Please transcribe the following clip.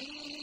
إِن يُكَذِّبُوكَ